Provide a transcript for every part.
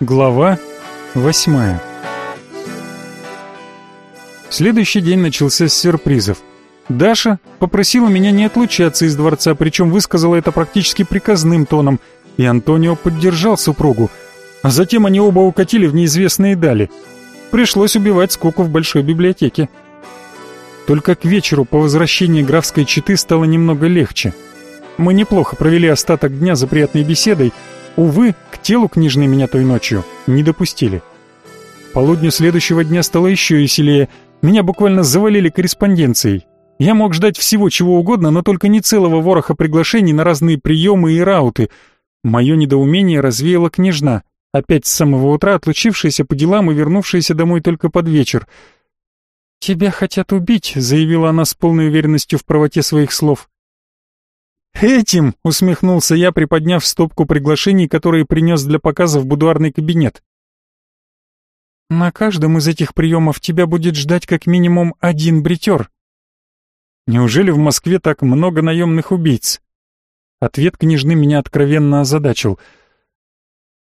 Глава восьмая Следующий день начался с сюрпризов. Даша попросила меня не отлучаться из дворца, причем высказала это практически приказным тоном, и Антонио поддержал супругу. А затем они оба укатили в неизвестные дали. Пришлось убивать скуку в большой библиотеке. Только к вечеру по возвращении графской четы стало немного легче. Мы неплохо провели остаток дня за приятной беседой. Увы, к телу княжны меня той ночью не допустили. Полудню следующего дня стало еще веселее. Меня буквально завалили корреспонденцией. Я мог ждать всего чего угодно, но только не целого вороха приглашений на разные приемы и рауты. Мое недоумение развеяла княжна, опять с самого утра отлучившаяся по делам и вернувшаяся домой только под вечер. «Тебя хотят убить», — заявила она с полной уверенностью в правоте своих слов. «Этим!» — усмехнулся я, приподняв стопку приглашений, которые принес для показа в будуарный кабинет. «На каждом из этих приемов тебя будет ждать как минимум один бритер», Неужели в Москве так много наемных убийц? Ответ княжны меня откровенно озадачил.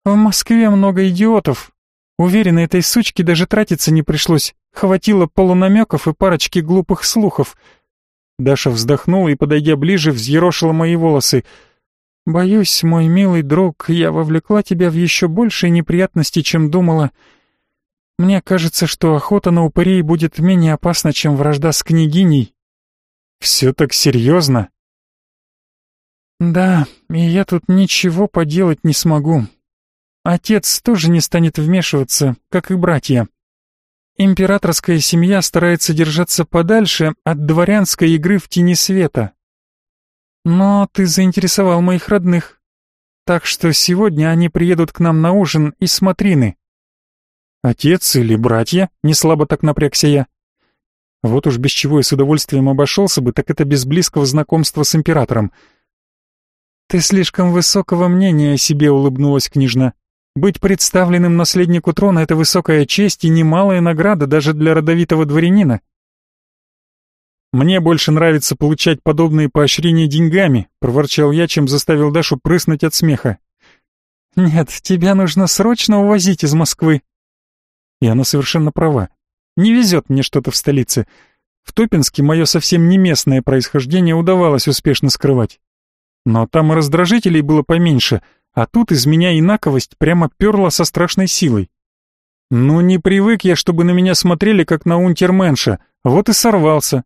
В Москве много идиотов. Уверена, этой сучке даже тратиться не пришлось. Хватило полунамеков и парочки глупых слухов. Даша вздохнула и, подойдя ближе, взъерошила мои волосы. «Боюсь, мой милый друг, я вовлекла тебя в еще большие неприятности, чем думала. Мне кажется, что охота на упырей будет менее опасна, чем вражда с княгиней, все так серьезно? Да, и я тут ничего поделать не смогу. Отец тоже не станет вмешиваться, как и братья. Императорская семья старается держаться подальше от дворянской игры в тени света. Но ты заинтересовал моих родных, так что сегодня они приедут к нам на ужин из смотрины. Отец или братья? Не слабо так напрягся я. Вот уж без чего я с удовольствием обошелся бы, так это без близкого знакомства с императором. «Ты слишком высокого мнения о себе», — улыбнулась княжна. «Быть представленным наследнику трона — это высокая честь и немалая награда даже для родовитого дворянина». «Мне больше нравится получать подобные поощрения деньгами», — проворчал я, чем заставил Дашу прыснуть от смеха. «Нет, тебя нужно срочно увозить из Москвы». И она совершенно права. Не везет мне что-то в столице. В Топинске мое совсем не местное происхождение удавалось успешно скрывать. Но там и раздражителей было поменьше, а тут из меня инаковость прямо перла со страшной силой. Ну не привык я, чтобы на меня смотрели, как на унтерменша, вот и сорвался.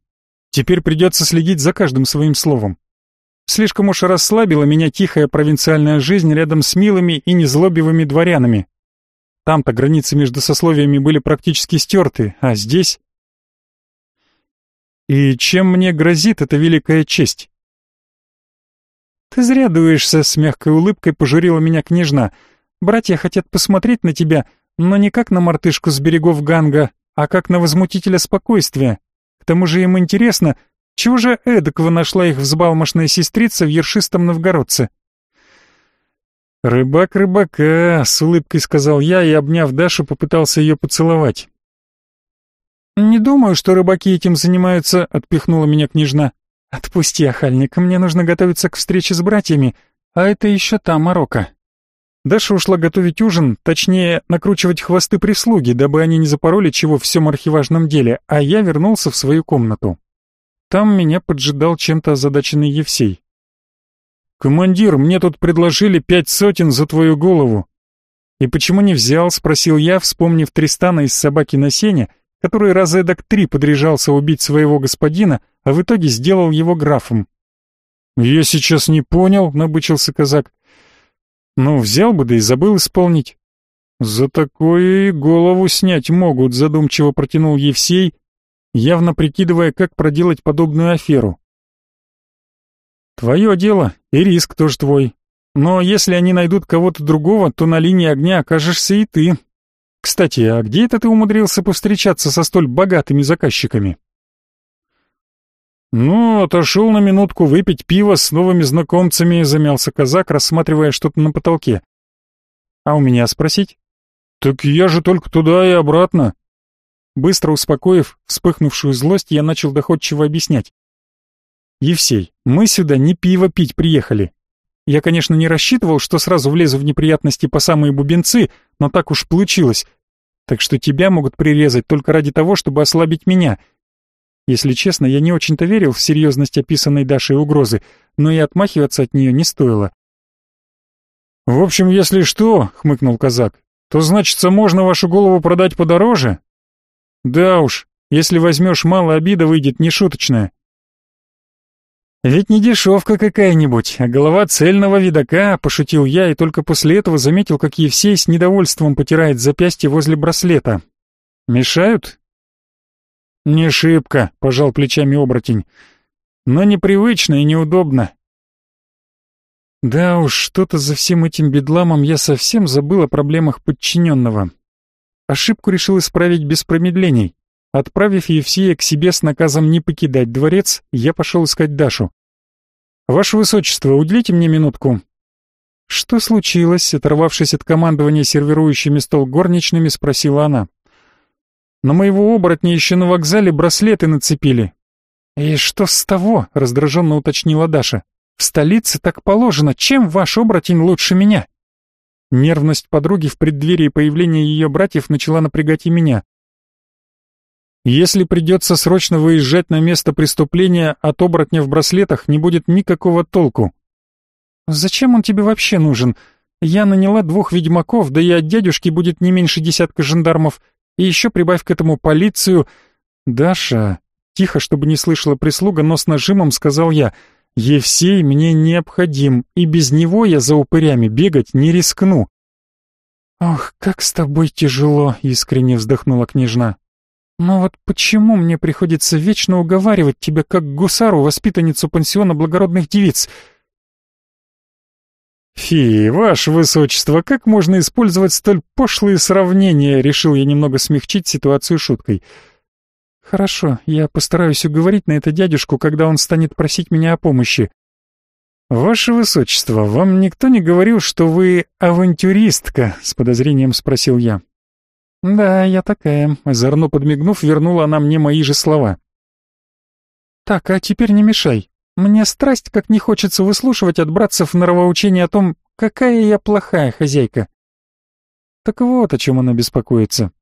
Теперь придется следить за каждым своим словом. Слишком уж расслабила меня тихая провинциальная жизнь рядом с милыми и незлобивыми дворянами. Там-то границы между сословиями были практически стерты, а здесь... И чем мне грозит эта великая честь? Ты зря дуешься, с мягкой улыбкой пожурила меня княжна. Братья хотят посмотреть на тебя, но не как на мартышку с берегов Ганга, а как на возмутителя спокойствия. К тому же им интересно, чего же эдакого нашла их взбалмошная сестрица в ершистом новгородце. «Рыбак рыбака», — с улыбкой сказал я и, обняв Дашу, попытался ее поцеловать. «Не думаю, что рыбаки этим занимаются», — отпихнула меня княжна. «Отпусти, охальник, мне нужно готовиться к встрече с братьями, а это еще та морока». Даша ушла готовить ужин, точнее, накручивать хвосты прислуги, дабы они не запороли чего в всем архиважном деле, а я вернулся в свою комнату. Там меня поджидал чем-то озадаченный Евсей. «Командир, мне тут предложили пять сотен за твою голову». «И почему не взял?» — спросил я, вспомнив Тристана из «Собаки на сене», который раз эдак три подряжался убить своего господина, а в итоге сделал его графом. «Я сейчас не понял», — набычился казак. «Ну, взял бы, да и забыл исполнить». «За такое и голову снять могут», — задумчиво протянул Евсей, явно прикидывая, как проделать подобную аферу. Твое дело, и риск тоже твой. Но если они найдут кого-то другого, то на линии огня окажешься и ты. Кстати, а где это ты умудрился повстречаться со столь богатыми заказчиками? Ну, отошел на минутку выпить пиво с новыми знакомцами, замялся казак, рассматривая что-то на потолке. А у меня спросить? Так я же только туда и обратно. Быстро успокоив вспыхнувшую злость, я начал доходчиво объяснять. «Евсей, мы сюда не пиво пить приехали. Я, конечно, не рассчитывал, что сразу влезу в неприятности по самые бубенцы, но так уж получилось. Так что тебя могут прирезать только ради того, чтобы ослабить меня. Если честно, я не очень-то верил в серьезность описанной Дашей угрозы, но и отмахиваться от нее не стоило. «В общем, если что», — хмыкнул казак, — «то, значится, можно вашу голову продать подороже?» «Да уж, если возьмешь мало, обида выйдет нешуточная». «Ведь не дешевка какая-нибудь, а голова цельного видака», — пошутил я и только после этого заметил, как Евсей с недовольством потирает запястье возле браслета. «Мешают?» «Не шибко», — пожал плечами оборотень. «Но непривычно и неудобно. Да уж, что-то за всем этим бедламом я совсем забыл о проблемах подчиненного. Ошибку решил исправить без промедлений. Отправив Евсея к себе с наказом не покидать дворец, я пошел искать Дашу. «Ваше Высочество, уделите мне минутку». «Что случилось?» — оторвавшись от командования сервирующими стол горничными, спросила она. «На моего оборотня еще на вокзале браслеты нацепили». «И что с того?» — раздраженно уточнила Даша. В столице так положено, чем ваш оборотень лучше меня?» Нервность подруги в преддверии появления ее братьев начала напрягать и меня. «Если придется срочно выезжать на место преступления, от оборотня в браслетах не будет никакого толку». «Зачем он тебе вообще нужен? Я наняла двух ведьмаков, да и от дядюшки будет не меньше десятка жандармов, и еще прибавь к этому полицию...» «Даша...» Тихо, чтобы не слышала прислуга, но с нажимом сказал я — Евсей мне необходим, и без него я за упырями бегать не рискну. Ох, как с тобой тяжело, искренне вздохнула княжна. Но вот почему мне приходится вечно уговаривать тебя как гусару, воспитанницу пансиона благородных девиц? Фи, ваше высочество, как можно использовать столь пошлые сравнения, решил я немного смягчить ситуацию шуткой. «Хорошо, я постараюсь уговорить на это дядюшку, когда он станет просить меня о помощи». «Ваше высочество, вам никто не говорил, что вы авантюристка?» — с подозрением спросил я. «Да, я такая», — озорно подмигнув, вернула она мне мои же слова. «Так, а теперь не мешай. Мне страсть как не хочется выслушивать от братцев норовоучение о том, какая я плохая хозяйка». Так вот о чем она беспокоится.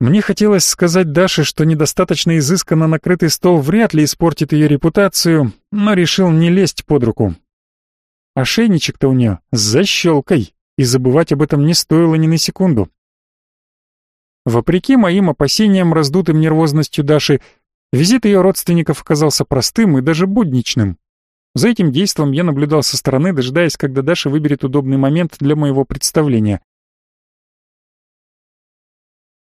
Мне хотелось сказать Даше, что недостаточно изысканно накрытый стол вряд ли испортит ее репутацию, но решил не лезть под руку. Ошейничек-то у нее с защелкой, и забывать об этом не стоило ни на секунду. Вопреки моим опасениям, раздутым нервозностью Даши, визит ее родственников оказался простым и даже будничным. За этим действом я наблюдал со стороны, дожидаясь, когда Даша выберет удобный момент для моего представления.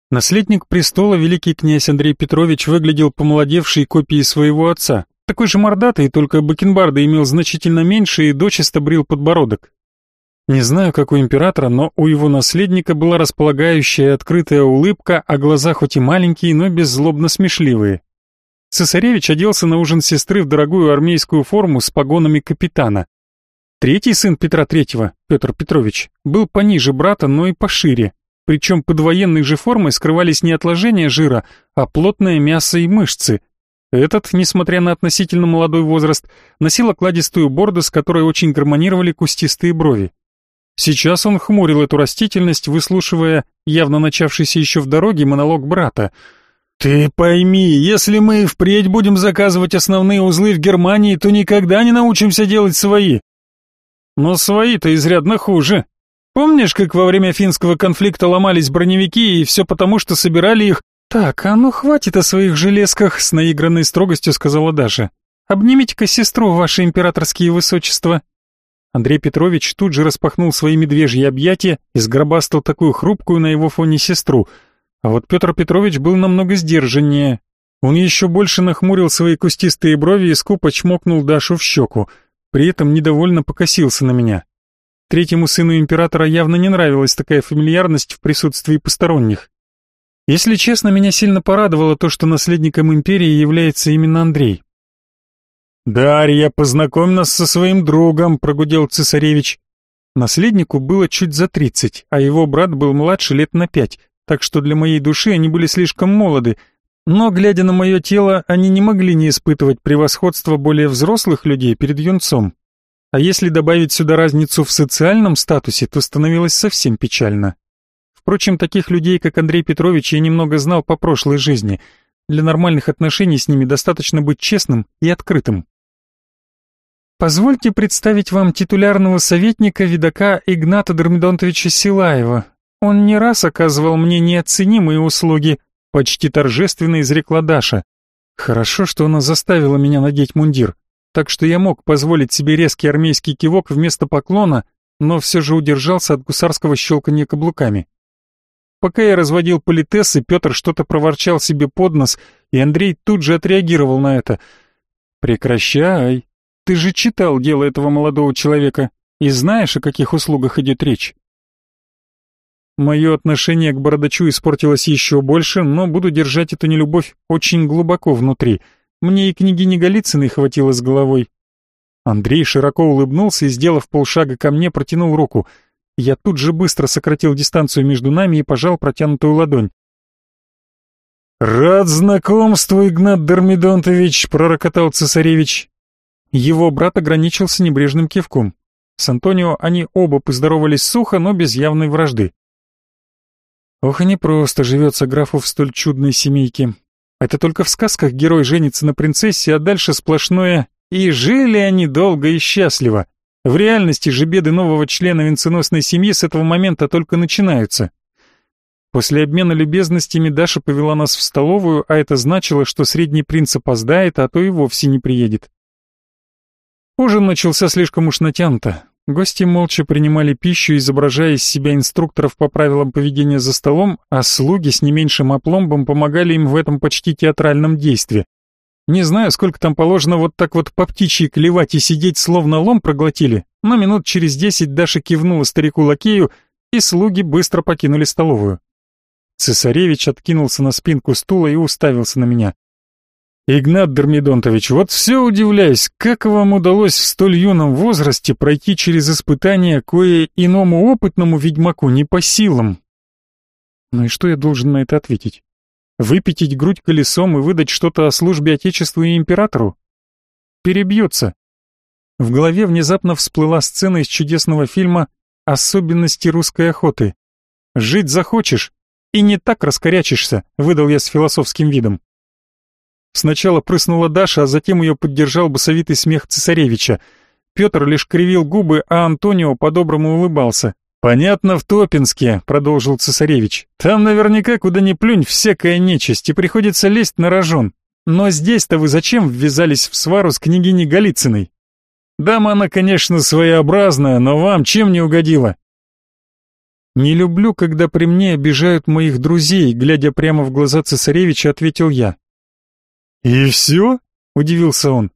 Наследник престола, великий князь Андрей Петрович, выглядел помолодевшей копией своего отца. Такой же мордатый, только бакенбарда имел значительно меньше и дочисто брил подбородок. Не знаю, как у императора, но у его наследника была располагающая открытая улыбка, а глаза хоть и маленькие, но беззлобно смешливые. Цесаревич оделся на ужин сестры в дорогую армейскую форму с погонами капитана. Третий сын Петра Третьего, Петр Петрович, был пониже брата, но и пошире, причем под военной же формой скрывались не отложения жира, а плотное мясо и мышцы. Этот, несмотря на относительно молодой возраст, носил окладистую борду, с которой очень гармонировали кустистые брови. Сейчас он хмурил эту растительность, выслушивая, явно начавшийся еще в дороге, монолог брата. «Ты пойми, если мы впредь будем заказывать основные узлы в Германии, то никогда не научимся делать свои». «Но свои-то изрядно хуже», Помнишь, как во время финского конфликта ломались броневики, и все потому, что собирали их... Так, а ну хватит о своих железках, с наигранной строгостью сказала Даша. Обнимите-ка сестру, ваше императорские высочества. Андрей Петрович тут же распахнул свои медвежьи объятия и сгробастал такую хрупкую на его фоне сестру. А вот Петр Петрович был намного сдержаннее. Он еще больше нахмурил свои кустистые брови и скупо чмокнул Дашу в щеку. При этом недовольно покосился на меня. Третьему сыну императора явно не нравилась такая фамильярность в присутствии посторонних. Если честно, меня сильно порадовало то, что наследником империи является именно Андрей. «Дарья, познакомь нас со своим другом», — прогудел цесаревич. Наследнику было чуть за тридцать, а его брат был младше лет на пять, так что для моей души они были слишком молоды, но, глядя на мое тело, они не могли не испытывать превосходства более взрослых людей перед юнцом. А если добавить сюда разницу в социальном статусе, то становилось совсем печально. Впрочем, таких людей, как Андрей Петрович, я немного знал по прошлой жизни. Для нормальных отношений с ними достаточно быть честным и открытым. Позвольте представить вам титулярного советника видака Игната Дормидонтовича Силаева. Он не раз оказывал мне неоценимые услуги, почти торжественно изрекла Даша. Хорошо, что она заставила меня надеть мундир, так что я мог позволить себе резкий армейский кивок вместо поклона, но все же удержался от гусарского щелканья каблуками. Пока я разводил политессы, Петр что-то проворчал себе под нос, и Андрей тут же отреагировал на это. «Прекращай. Ты же читал дело этого молодого человека и знаешь, о каких услугах идет речь». Мое отношение к Бородачу испортилось еще больше, но буду держать эту нелюбовь очень глубоко внутри. Мне и княгини Голицыной хватило с головой. Андрей широко улыбнулся и, сделав полшага ко мне, протянул руку — я тут же быстро сократил дистанцию между нами и пожал протянутую ладонь. «Рад знакомству, Игнат Дормидонтович», — пророкотал цесаревич. Его брат ограничился небрежным кивком. С Антонио они оба поздоровались сухо, но без явной вражды. Ох, и непросто живется графу в столь чудной семейке. Это только в сказках герой женится на принцессе, а дальше сплошное «и жили они долго и счастливо». В реальности же беды нового члена венценосной семьи с этого момента только начинаются. После обмена любезностями Даша повела нас в столовую, а это значило, что средний принц опоздает, а то и вовсе не приедет. Ужин начался слишком уж натянуто. Гости молча принимали пищу, изображая из себя инструкторов по правилам поведения за столом, а слуги с не меньшим опломбом помогали им в этом почти театральном действии. Не знаю, сколько там положено вот так вот по птичьи клевать и сидеть, словно лом проглотили, но минут через десять Даша кивнула старику-лакею, и слуги быстро покинули столовую. Цесаревич откинулся на спинку стула и уставился на меня. «Игнат Дормидонтович, вот все удивляюсь, как вам удалось в столь юном возрасте пройти через испытания, кое иному опытному ведьмаку не по силам?» Ну и что я должен на это ответить? Выпятить грудь колесом и выдать что-то о службе Отечеству и императору? Перебьется. В голове внезапно всплыла сцена из чудесного фильма «Особенности русской охоты». «Жить захочешь, и не так раскорячишься», — выдал я с философским видом. Сначала прыснула Даша, а затем ее поддержал басовитый смех цесаревича. Петр лишь кривил губы, а Антонио по-доброму улыбался. «Понятно, в Топинске», — продолжил цесаревич. «Там наверняка, куда ни плюнь, всякая нечисть, и приходится лезть на рожон. Но здесь-то вы зачем ввязались в свару с княгиней Голицыной? Дама она, конечно, своеобразная, но вам чем не угодила?» «Не люблю, когда при мне обижают моих друзей», — глядя прямо в глаза цесаревича, ответил я. «И все?» — удивился он.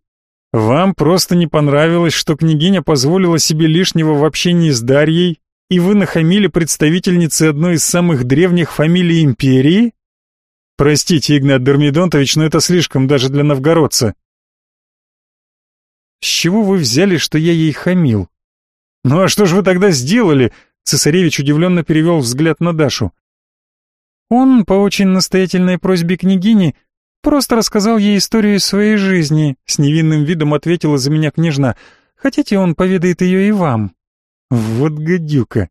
«Вам просто не понравилось, что княгиня позволила себе лишнего в общении с Дарьей, и вы нахамили представительнице одной из самых древних фамилий империи? Простите, Игнат Дермидонтович, но это слишком даже для новгородца. С чего вы взяли, что я ей хамил? Ну а что же вы тогда сделали? Цесаревич удивленно перевел взгляд на Дашу. Он, по очень настоятельной просьбе княгини, просто рассказал ей историю своей жизни, с невинным видом ответила за меня княжна. Хотите, он поведает ее и вам? Вот гадюка.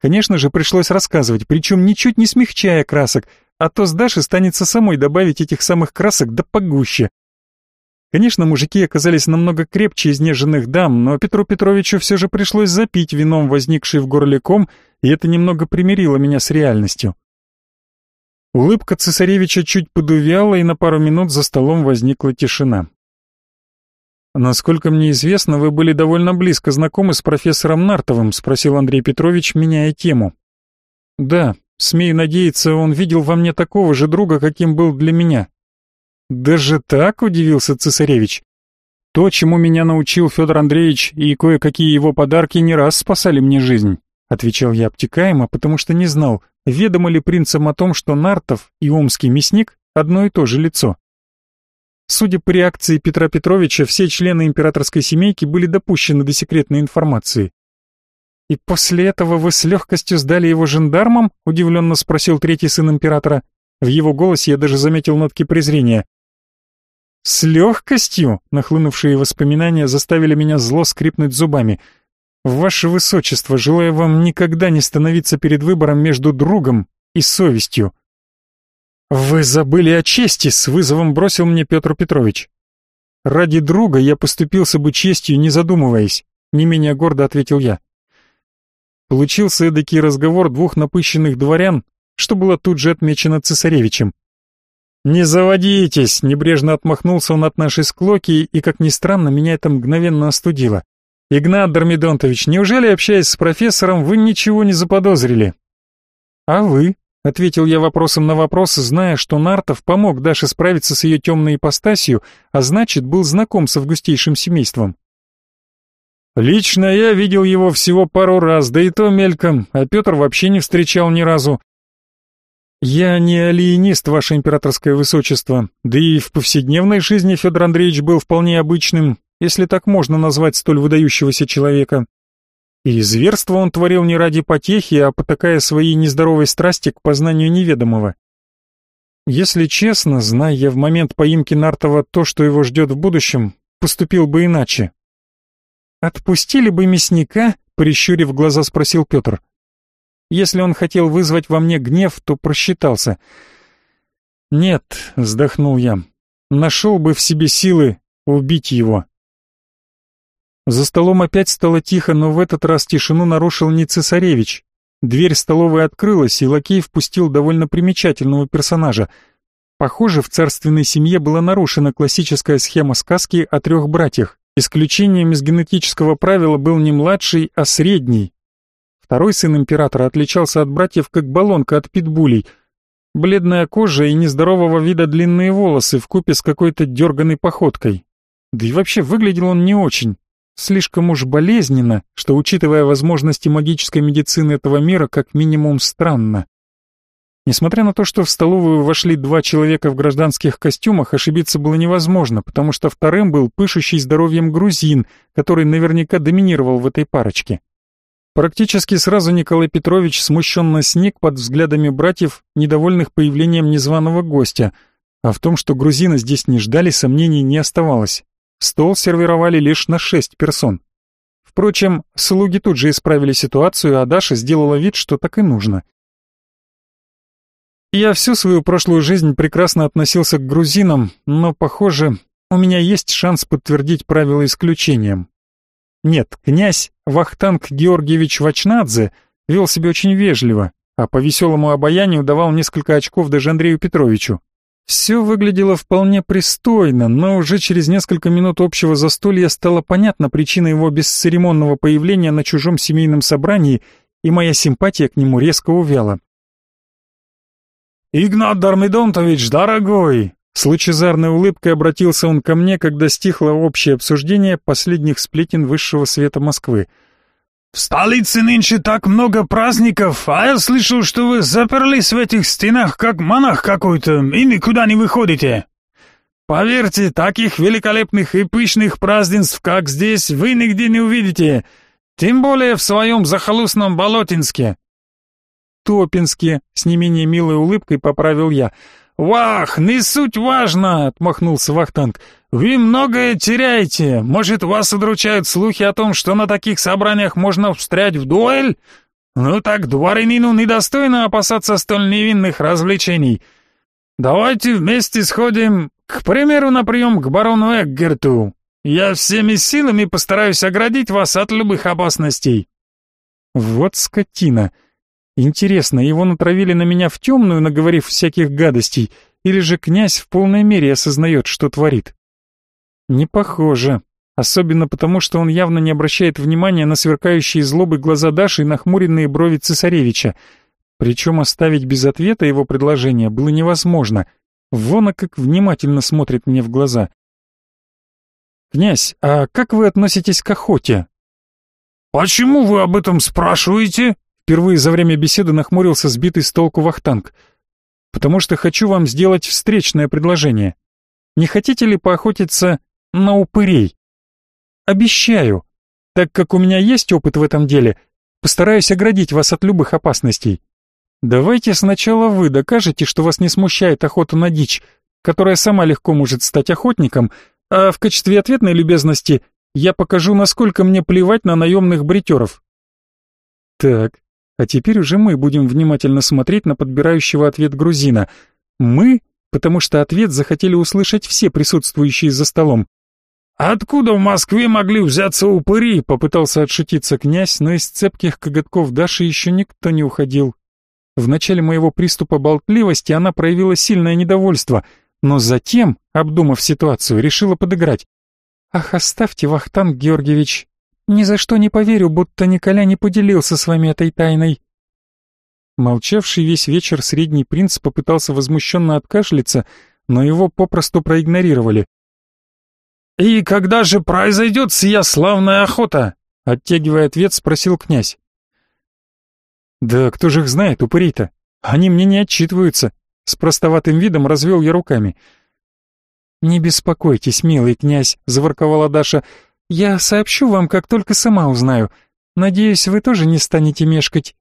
Конечно же, пришлось рассказывать, причем ничуть не смягчая красок, а то с Дашей станется самой добавить этих самых красок да погуще. Конечно, мужики оказались намного крепче изнеженных дам, но Петру Петровичу все же пришлось запить вином возникший в горле ком, и это немного примирило меня с реальностью. Улыбка цесаревича чуть подувяла, и на пару минут за столом возникла тишина. «Насколько мне известно, вы были довольно близко знакомы с профессором Нартовым», — спросил Андрей Петрович, меняя тему. «Да, смею надеяться, он видел во мне такого же друга, каким был для меня». «Даже так?» — удивился цесаревич. «То, чему меня научил Федор Андреевич и кое-какие его подарки не раз спасали мне жизнь», — отвечал я обтекаемо, потому что не знал, ведомо ли принцам о том, что Нартов и омский мясник — одно и то же лицо. Судя по реакции Петра Петровича, все члены императорской семейки были допущены до секретной информации. «И после этого вы с легкостью сдали его жандармам?» — удивленно спросил третий сын императора. В его голосе я даже заметил нотки презрения. С легкостью нахлынувшие воспоминания заставили меня зло скрипнуть зубами. Ваше Высочество, желаю вам никогда не становиться перед выбором между другом и совестью. Вы забыли о чести, с вызовом бросил мне Петр Петрович. Ради друга я поступился бы честью, не задумываясь, не менее гордо ответил я. Получился эдакий разговор двух напыщенных дворян, что было тут же отмечено цесаревичем. «Не заводитесь!» — небрежно отмахнулся он от нашей склоки, и, как ни странно, меня это мгновенно остудило. «Игнат Дормидонтович, неужели, общаясь с профессором, вы ничего не заподозрили?» «А вы?» — ответил я вопросом на вопрос, зная, что Нартов помог Даше справиться с ее темной ипостасью, а значит, был знаком с августейшим семейством. «Лично я видел его всего пару раз, да и то мельком, а Петр вообще не встречал ни разу. Я не алиенист, ваше императорское высочество, да и в повседневной жизни Федор Андреевич был вполне обычным, если так можно назвать столь выдающегося человека. И зверство он творил не ради потехи, а потакая своей нездоровой страсти к познанию неведомого. Если честно, зная я в момент поимки Нартова то, что его ждет в будущем, поступил бы иначе. «Отпустили бы мясника?» — прищурив глаза, спросил Петр. Если он хотел вызвать во мне гнев, то просчитался. «Нет», — вздохнул я, — «нашел бы в себе силы убить его». За столом опять стало тихо, но в этот раз тишину нарушил не цесаревич. Дверь столовой открылась, и лакей впустил довольно примечательного персонажа. Похоже, в царственной семье была нарушена классическая схема сказки о трех братьях. Исключением из генетического правила был не младший, а средний. Второй сын императора отличался от братьев как баллонка от питбулей. Бледная кожа и нездорового вида длинные волосы вкупе с какой-то дерганой походкой. Да и вообще выглядел он не очень. Слишком уж болезненно, что, учитывая возможности магической медицины этого мира, как минимум странно. Несмотря на то, что в столовую вошли два человека в гражданских костюмах, ошибиться было невозможно, потому что вторым был пышущий здоровьем грузин, который наверняка доминировал в этой парочке. Практически сразу Николай Петрович смущенно сник под взглядами братьев, недовольных появлением незваного гостя, а в том, что грузины здесь не ждали, сомнений не оставалось. Стол сервировали лишь на шесть персон. Впрочем, слуги тут же исправили ситуацию, а Даша сделала вид, что так и нужно. Я всю свою прошлую жизнь прекрасно относился к грузинам, но, похоже, у меня есть шанс подтвердить правила исключением. Нет, князь Вахтанг Георгиевич Вачнадзе вел себя очень вежливо, а по веселому обаянию давал несколько очков даже Андрею Петровичу. Все выглядело вполне пристойно, но уже через несколько минут общего застолья стала понятна причина его бесцеремонного появления на чужом семейном собрании, и моя симпатия к нему резко увяла. «Игнат Дармидонтович, дорогой!» С лучезарной улыбкой обратился он ко мне, когда стихло общее обсуждение последних сплетен высшего света Москвы. В столице нынче так много праздников, а я слышал, что вы заперлись в этих стенах, как монах какой-то, и никуда не выходите. Поверьте, таких великолепных и пышных празднеств, как здесь, вы нигде не увидите, тем более в своем захолустном Болотинске. Топинске, с не менее милой улыбкой поправил я. «Вах, не суть важно!» — отмахнулся Вахтанг. «Вы многое теряете. Может, вас удручают слухи о том, что на таких собраниях можно встрять в дуэль? Ну так дворянину недостойно опасаться столь невинных развлечений. Давайте вместе сходим, к примеру, на прием к барону Эггерту. Я всеми силами постараюсь оградить вас от любых опасностей». «Вот скотина!» Интересно, его натравили на меня в темную, наговорив всяких гадостей, или же князь в полной мере осознает, что творит? Не похоже. Особенно потому, что он явно не обращает внимания на сверкающие злобы глаза Даши и нахмуренные брови цесаревича. Причем оставить без ответа его предложение было невозможно. Вон, как внимательно смотрит мне в глаза. «Князь, а как вы относитесь к охоте?» «Почему вы об этом спрашиваете?» Впервые за время беседы нахмурился сбитый с толку вахтанг. «Потому что хочу вам сделать встречное предложение. Не хотите ли поохотиться на упырей? Обещаю, так как у меня есть опыт в этом деле, постараюсь оградить вас от любых опасностей. Давайте сначала вы докажете, что вас не смущает охота на дичь, которая сама легко может стать охотником, а в качестве ответной любезности я покажу, насколько мне плевать на наемных бритеров. Так, а теперь уже мы будем внимательно смотреть на подбирающего ответ грузина. Мы, потому что ответ захотели услышать все присутствующие за столом. «Откуда в Москве могли взяться упыри?» — попытался отшутиться князь, но из цепких коготков Даши еще никто не уходил. В начале моего приступа болтливости она проявила сильное недовольство, но затем, обдумав ситуацию, решила подыграть. «Ах, оставьте, Вахтанг Георгиевич, ни за что не поверю, будто Николя не поделился с вами этой тайной». Молчавший весь вечер средний принц попытался возмущенно откашляться, но его попросту проигнорировали. «И когда же произойдет сия славная охота?» Оттягивая ответ, спросил князь. «Да кто же их знает, упыри-то? Они мне не отчитываются». С простоватым видом развел я руками. «Не беспокойтесь, милый князь», — заворковала Даша. «Я сообщу вам, как только сама узнаю. Надеюсь, вы тоже не станете мешкать».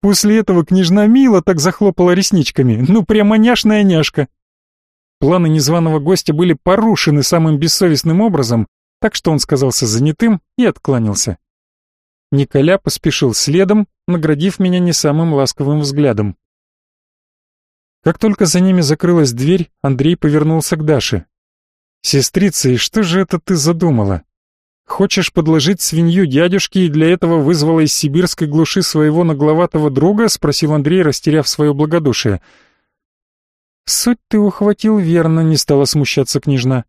После этого княжна Мила так захлопала ресничками. Ну, прямо няшная няшка. Планы незваного гостя были порушены самым бессовестным образом, так что он сказался занятым и откланялся. Николя поспешил следом, наградив меня не самым ласковым взглядом. Как только за ними закрылась дверь, Андрей повернулся к Даше. «Сестрица, и что же это ты задумала? Хочешь подложить свинью дядюшке и для этого вызвала из сибирской глуши своего нагловатого друга?» — спросил Андрей, растеряв свое благодушие. «Суть ты ухватил верно», — не стала смущаться княжна.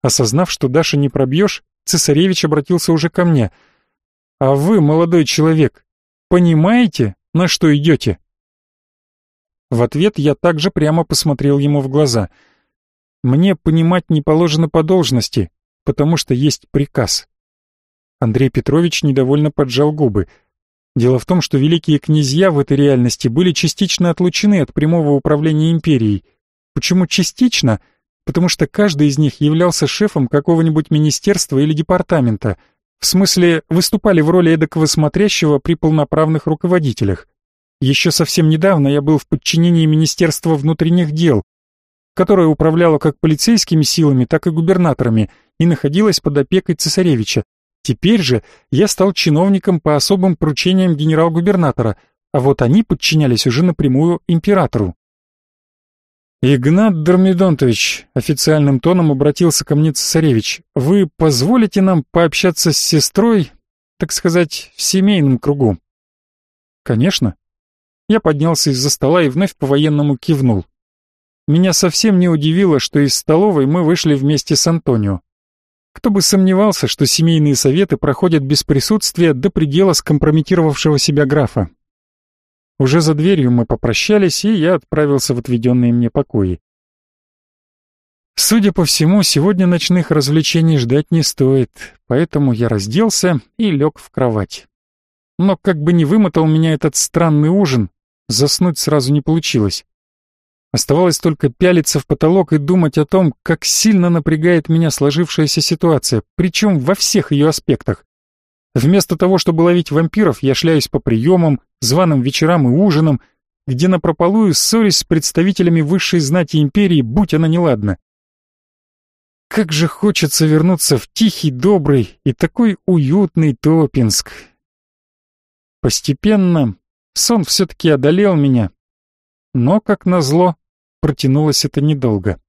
Осознав, что Даша не пробьешь, цесаревич обратился уже ко мне. «А вы, молодой человек, понимаете, на что идете?» В ответ я также прямо посмотрел ему в глаза. «Мне понимать не положено по должности, потому что есть приказ». Андрей Петрович недовольно поджал губы — Дело в том, что великие князья в этой реальности были частично отлучены от прямого управления империей. Почему частично? Потому что каждый из них являлся шефом какого-нибудь министерства или департамента. В смысле, выступали в роли эдакого смотрящего при полноправных руководителях. Еще совсем недавно я был в подчинении Министерства внутренних дел, которое управляло как полицейскими силами, так и губернаторами и находилось под опекой цесаревича, Теперь же я стал чиновником по особым поручениям генерал-губернатора, а вот они подчинялись уже напрямую императору. «Игнат Дормидонтович», — официальным тоном обратился ко мне цесаревич, «вы позволите нам пообщаться с сестрой, так сказать, в семейном кругу?» «Конечно». Я поднялся из-за стола и вновь по-военному кивнул. Меня совсем не удивило, что из столовой мы вышли вместе с Антонио. Кто бы сомневался, что семейные советы проходят без присутствия до предела скомпрометировавшего себя графа. Уже за дверью мы попрощались, и я отправился в отведенные мне покои. Судя по всему, сегодня ночных развлечений ждать не стоит, поэтому я разделся и лег в кровать. Но как бы ни вымотал меня этот странный ужин, заснуть сразу не получилось. Оставалось только пялиться в потолок и думать о том, как сильно напрягает меня сложившаяся ситуация, причем во всех ее аспектах. Вместо того, чтобы ловить вампиров, я шляюсь по приемам, званым вечерам и ужинам, где напропалую ссорюсь с представителями высшей знати империи, будь она неладна. Как же хочется вернуться в тихий, добрый и такой уютный Топинск. Постепенно сон все-таки одолел меня, но, как назло, протянулось это недолго.